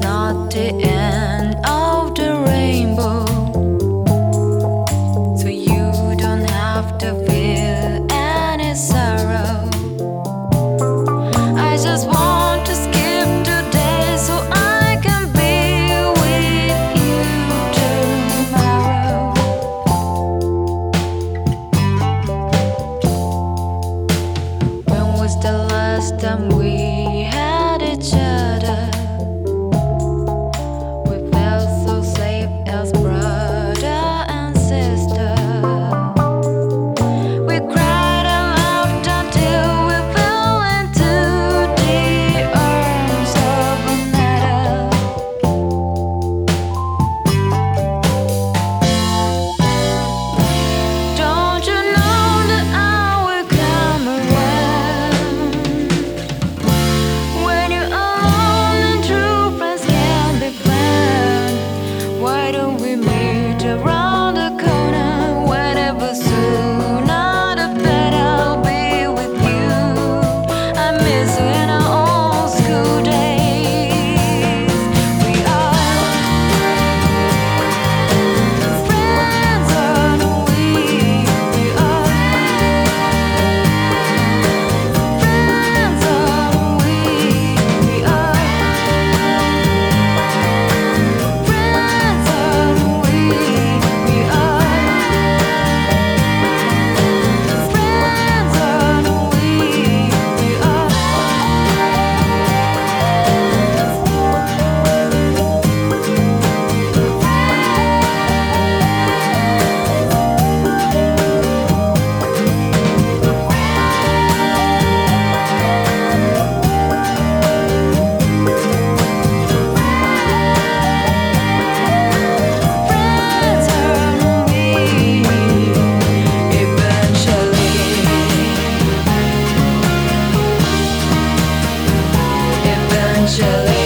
not the end of the rainbow. So you don't have to feel any sorrow. I just want to skip today so I can be with you tomorrow. When was the last time we eventually